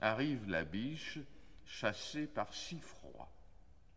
arrive la biche, chassée par six froids.